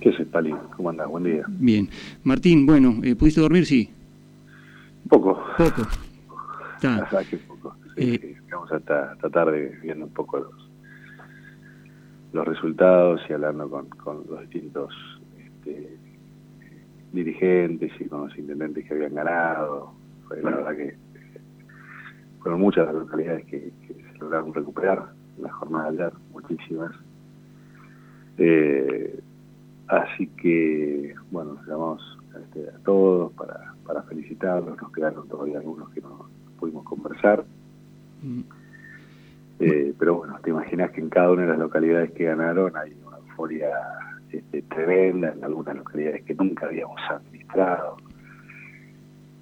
¿Qué es Pali? ¿Cómo andás? Buen día. Bien. Martín, bueno, eh, ¿pudiste dormir? Sí. Poco. Poco. Verdad que poco. Eh, Vamos hasta, esta tarde viendo un poco los, los resultados y hablando con, con los distintos este, dirigentes y con los intendentes que habían ganado. Fue la verdad que fueron muchas las localidades que, se lograron recuperar en la jornada de ayer, muchísimas. Eh, así que, bueno, nos llamamos este, a todos para, para felicitarlos, nos quedaron todavía algunos que no pudimos conversar. Mm. Eh, pero bueno, te imaginas que en cada una de las localidades que ganaron hay una euforia este, tremenda, en algunas localidades que nunca habíamos administrado.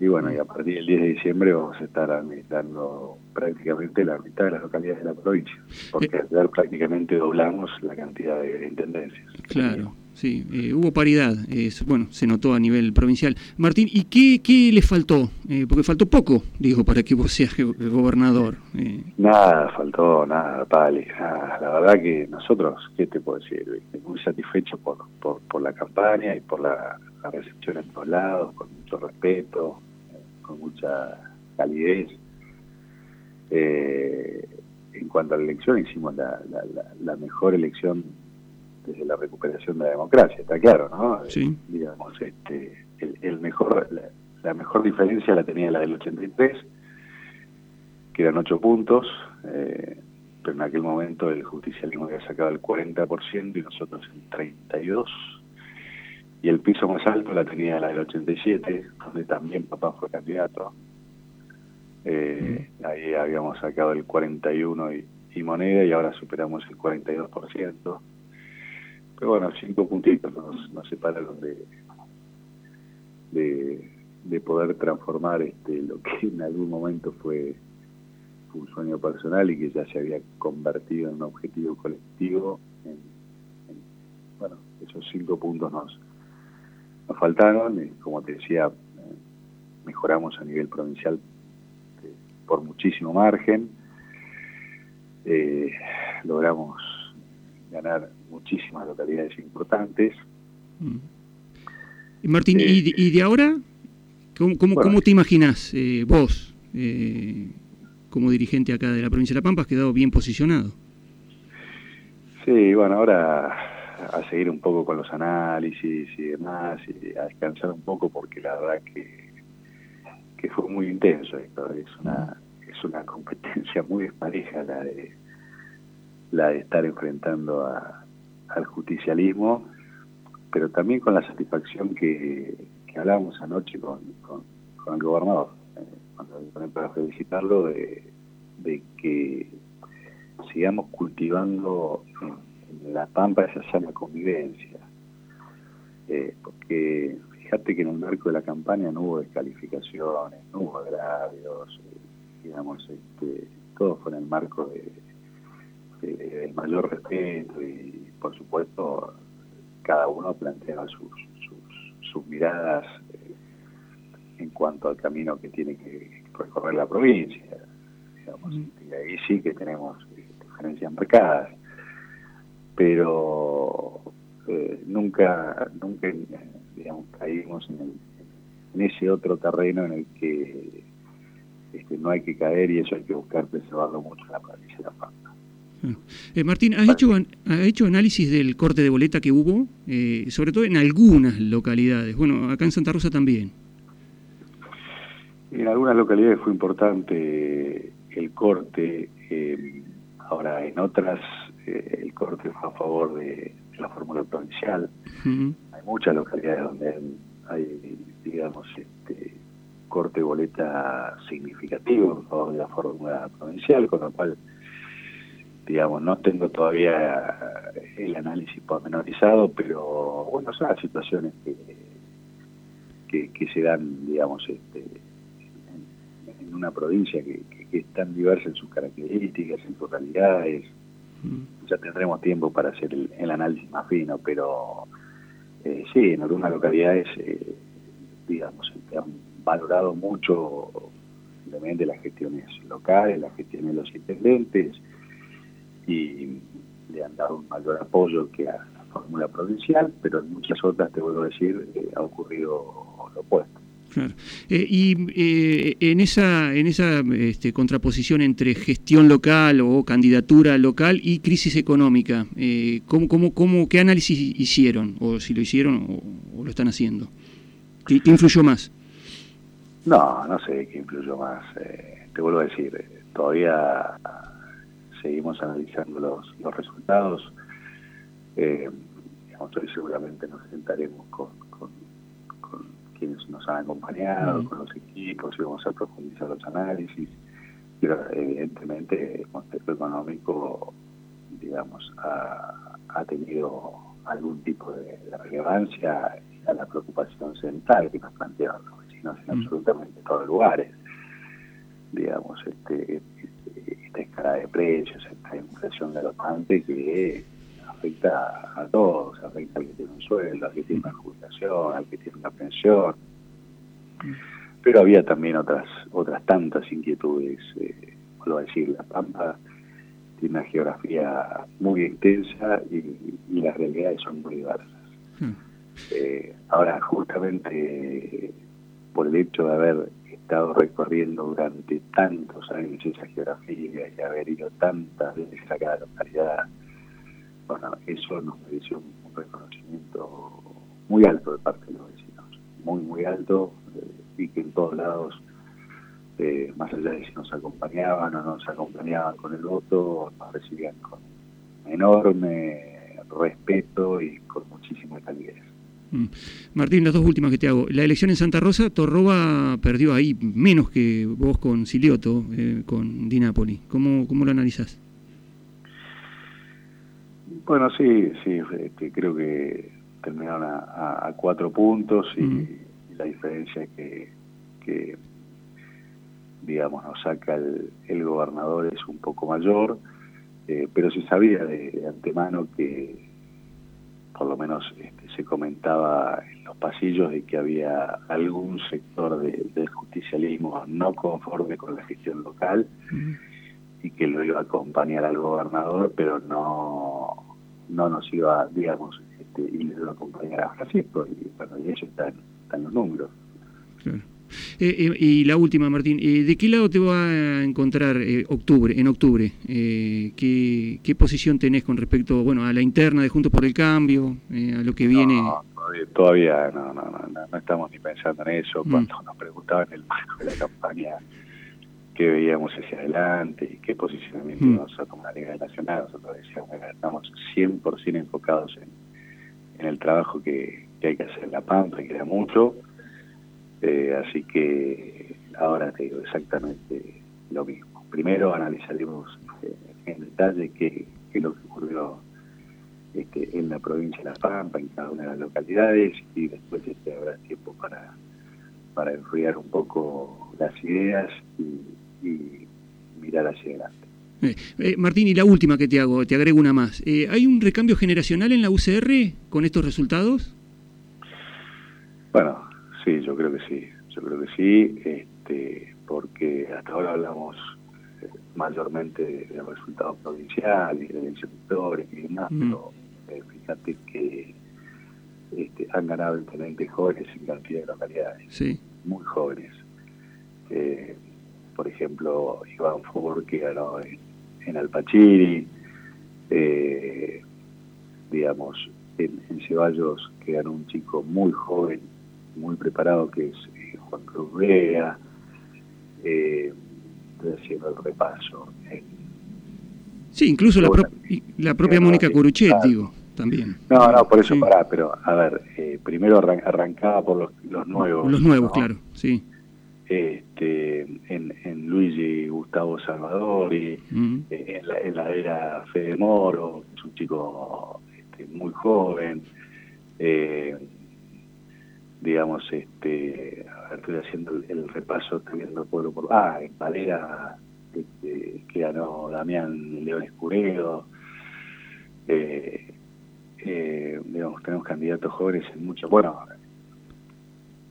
Y bueno, y a partir del 10 de diciembre vamos a estar administrando prácticamente la mitad de las localidades de la provincia, porque eh. prácticamente doblamos la cantidad de intendencias. Claro. Sí, eh, hubo paridad, bueno, se notó a nivel provincial. Martín, ¿y qué, qué le faltó? Eh, porque faltó poco, digo, para que vos seas gobernador. Eh. Nada, faltó, nada, Pali, nada. La verdad que nosotros, ¿qué te puedo decir? Muy satisfechos por, por, por la campaña y por la, recepción en todos lados, con mucho respeto, con mucha calidez. en cuanto a la elección, hicimos la, la mejor elección desde la recuperación de la democracia, está claro, ¿no? Sí. Digamos, este, el, mejor, la, mejor diferencia la tenía la del 83, que eran 8 puntos, eh, pero en aquel momento el justicialismo había sacado el 40% y nosotros el 32%. Y el piso más alto la tenía la del 87, donde también papá fue candidato. Eh, mm. ahí habíamos sacado el 41 y, y moneda y ahora superamos el 42%. Pero bueno, cinco puntitos nos, separaron de, de, poder transformar este lo que en algún momento fue un sueño personal y que ya se había convertido en un objetivo colectivo. bueno, esos cinco puntos nos, nos faltaron, y como te decía, eh, mejoramos a nivel provincial eh, por muchísimo margen, eh, logramos ganar muchísimas localidades importantes. Mm. Martín, ¿y, ¿y, de ahora? ¿Cómo, cómo, te imaginas eh, vos, eh, como dirigente acá de la provincia de La Pampa, has quedado bien posicionado? Sí, bueno, ahora a seguir un poco con los análisis y demás, y a descansar un poco porque la verdad que, que fue muy intenso esto, es una, es una competencia muy despareja la de la de estar enfrentando al justicialismo, pero también con la satisfacción que, que hablábamos anoche con, con, el gobernador, eh, cuando para felicitarlo, de, de que sigamos cultivando en, la pampa esa sana convivencia. Eh, porque fíjate que en el marco de la campaña no hubo descalificaciones, no hubo agravios, eh, digamos, este, todo fue en el marco de, este, el mayor respeto y por supuesto cada uno plantea sus, sus, miradas eh, en cuanto al camino que tiene que recorrer la provincia. Y ahí sí que tenemos eh, diferencias marcadas, pero eh, nunca, nunca digamos, caímos en, en ese otro terreno en el que este, no hay que caer y eso hay que buscar preservarlo mucho en la provincia de La Pampa. Eh, Martín, ¿has hecho, ¿has hecho análisis del corte de boleta que hubo? Eh, sobre todo en algunas localidades. Bueno, acá en Santa Rosa también. En algunas localidades fue importante el corte. Eh, ahora, en otras, el corte fue a favor de, la fórmula provincial. Hay muchas localidades donde hay, digamos, este corte de boleta significativo a favor de la fórmula provincial, con lo cual digamos, no tengo todavía el análisis pormenorizado, pero bueno, son las situaciones que, que, se dan, digamos, este, en, una provincia que, es tan diversa en sus características, en sus realidades. Mm. Ya tendremos tiempo para hacer el, análisis más fino, pero eh, sí, en algunas localidades, eh, digamos, se han valorado mucho las gestiones locales, las gestiones de los intendentes, y le han dado un mayor apoyo que a la fórmula provincial, pero en muchas otras, te vuelvo a decir, eh, ha ocurrido lo opuesto. Claro. Eh, y eh, en esa, en esa este, contraposición entre gestión local o candidatura local y crisis económica, eh, ¿cómo, cómo, cómo, ¿qué análisis hicieron? ¿O si lo hicieron o, lo están haciendo? ¿Qué, influyó más? No, no sé qué influyó más. te vuelvo a decir, todavía seguimos analizando los, los resultados. hoy seguramente nos sentaremos con quienes nos han acompañado, con los equipos, y vamos a profundizar los análisis. Pero evidentemente el contexto económico, digamos, ha, ha tenido algún tipo de, relevancia a la preocupación central que nos plantean los vecinos en absolutamente todos los lugares. Digamos, este, escala de precios, esta inflación galopante que afecta a todos, afecta al que tiene un sueldo, al que tiene una jubilación, al que tiene una pensión. Pero había también otras otras tantas inquietudes. Eh, vuelvo a decir, La Pampa tiene una geografía muy extensa y, las realidades son muy diversas. Eh, ahora, justamente por el hecho de haber estado recorriendo durante tantos años esa geografía y haber ido tantas veces a cada localidad, bueno, eso nos mereció un, reconocimiento muy alto de parte de los vecinos, muy, muy alto, eh, y que en todos lados, eh, más allá de si nos acompañaban o no nos acompañaban con el voto, nos recibían con enorme respeto y con muchísima calidez. Mm. Martín, las dos últimas que te hago. La elección en Santa Rosa, Torroba perdió ahí menos que vos con Silioto, eh, con Di Napoli. ¿Cómo, ¿Cómo lo analizás? Bueno, sí, sí, este, creo que terminaron a, cuatro puntos y, la diferencia que, que, digamos, nos saca el, gobernador es un poco mayor, eh, pero se sabía de, antemano que, por lo menos este, se comentaba en los pasillos de que había algún sector del justicialismo no conforme con la gestión local y que lo iba a acompañar al gobernador, pero no no nos iba, digamos, este, y le iba a acompañar a Francisco, y bueno, y eso está en, los números. Claro. Eh, eh, y la última, Martín, eh, ¿de qué lado te va a encontrar octubre, en octubre? ¿qué, ¿qué, posición tenés con respecto bueno, a la interna de Juntos por el Cambio, a lo que viene? No, todavía, no, no, no, no, estamos ni pensando en eso. Mm. Cuando nos preguntaban el marco de la campaña, qué veíamos hacia adelante y qué posicionamiento mm. íbamos a tomar a nivel nacional. Nosotros decíamos que estamos 100% enfocados en, el trabajo que, hay que hacer en La Pampa, que era mucho. Eh, así que ahora te digo exactamente lo mismo. Primero analizaremos eh, en detalle qué, qué, es lo que ocurrió este, en la provincia de La Pampa, en cada una de las localidades, y después este, habrá tiempo para, para enfriar un poco las ideas y, y mirar hacia adelante. Eh, eh, Martín, y la última que te hago, te agrego una más. Eh, ¿Hay un recambio generacional en la UCR con estos resultados? Bueno, sí, yo creo que sí, yo creo que sí, este, porque hasta ahora hablamos mayormente de, los resultados provinciales, de sectores y demás, mm. pero fíjate que este, han ganado intendentes jóvenes en cantidad de localidades, sí. muy jóvenes por ejemplo, Iván Ford, que ganó en, en Alpachiri, eh, digamos, en, Ceballos, que ganó un chico muy joven, muy preparado, que es eh, Juan Cruz Vega, eh, haciendo el repaso. sí, incluso la, la propia Mónica Curuchet, digo, también. No, no, por eso pará, pero a ver, eh, primero arrancaba por los, los nuevos. Los nuevos, claro, sí este, en, en Luigi Gustavo Salvador y eh, en, la, era Fede Moro, es un chico este, muy joven. Eh, digamos, este, estoy haciendo el, repaso, estoy viendo pueblo por... Ah, en Valera, este, que ganó Damián León Escuredo. Eh, digamos, tenemos candidatos jóvenes en muchos... Bueno,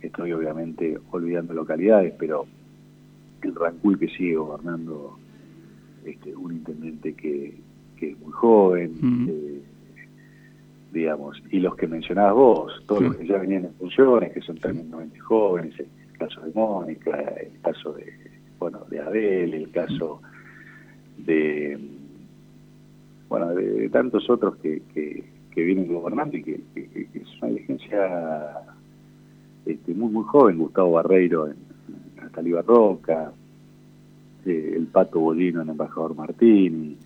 estoy obviamente olvidando localidades, pero el Rancuy que sigue gobernando este, un intendente que, es muy joven, digamos, y los que mencionabas vos, todos los que ya venían en funciones, que son tremendamente jóvenes, el caso de Mónica, el caso de, bueno, de Abel, el caso de, bueno, de, tantos otros que, que, vienen gobernando y que, es una dirigencia este, muy, muy joven, Gustavo Barreiro en, en Roca, eh, el Pato Bolino en Embajador Martín,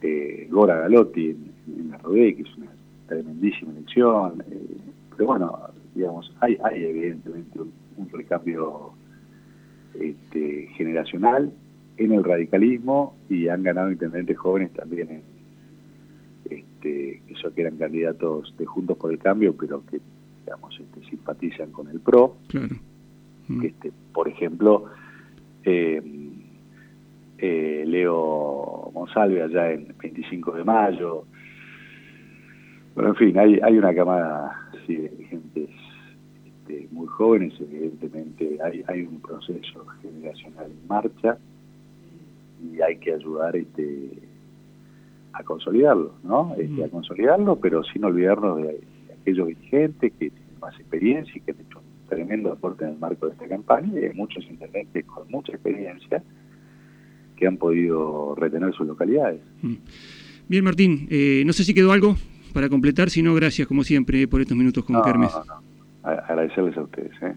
eh, Gora Galotti en, la Rodé, que es una tremendísima elección. Eh, pero bueno, digamos, hay, hay evidentemente un, recambio este, generacional en el radicalismo y han ganado intendentes jóvenes también este, que, eran candidatos de Juntos por el Cambio, pero que digamos este, simpatizan con el PRO. Mm. Este, por ejemplo, eh, eh, Leo Monsalve allá en 25 de mayo, bueno, en fin, hay, hay una camada sí, de dirigentes este, muy jóvenes, evidentemente hay, hay un proceso generacional en marcha y hay que ayudar este, a consolidarlo, ¿no? Este, a consolidarlo, pero sin olvidarnos de, aquellos dirigentes que tienen más experiencia y que han hecho un tremendo aporte en el marco de esta campaña y hay muchos intendentes con mucha experiencia que han podido retener sus localidades. Bien, Martín, eh, no sé si quedó algo para completar, si no, gracias como siempre por estos minutos con Kermes. Agradecerles a ustedes. ¿eh?